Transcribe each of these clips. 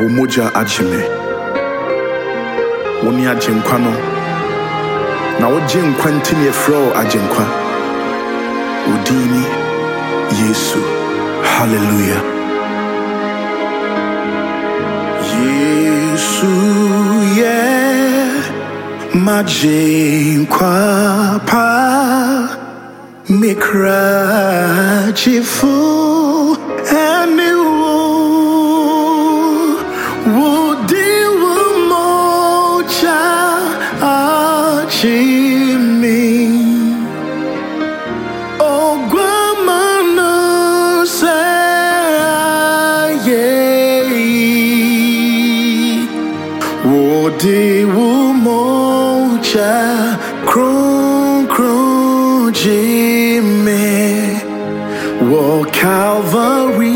wo mogya agye me wo ne agyenkwa no. Na wogye nkwa nti ne yɛfrɛ wo agyenkwa wo din ni yesu. Hallelujah. Yesu yɛ magyenkwa pa. Mekragyefo ɛne Wodi wumocha kron kron jime Wo Calvary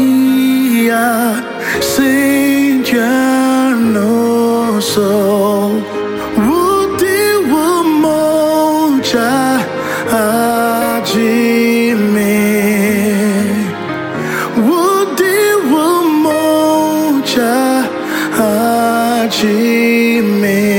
Saint John so wumocha ajime Yesu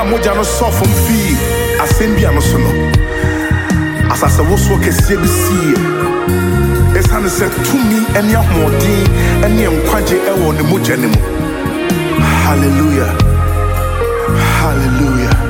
Emra mogya no sɔ fam fii. Asɛm bi a no so no asase wosoɔ kɛseɛ bi siiɛ ɛsiane sɛ tumi ne ahoɔden ne nkwagye ɛwɔ ne mogya no mu. Halleluya halleluya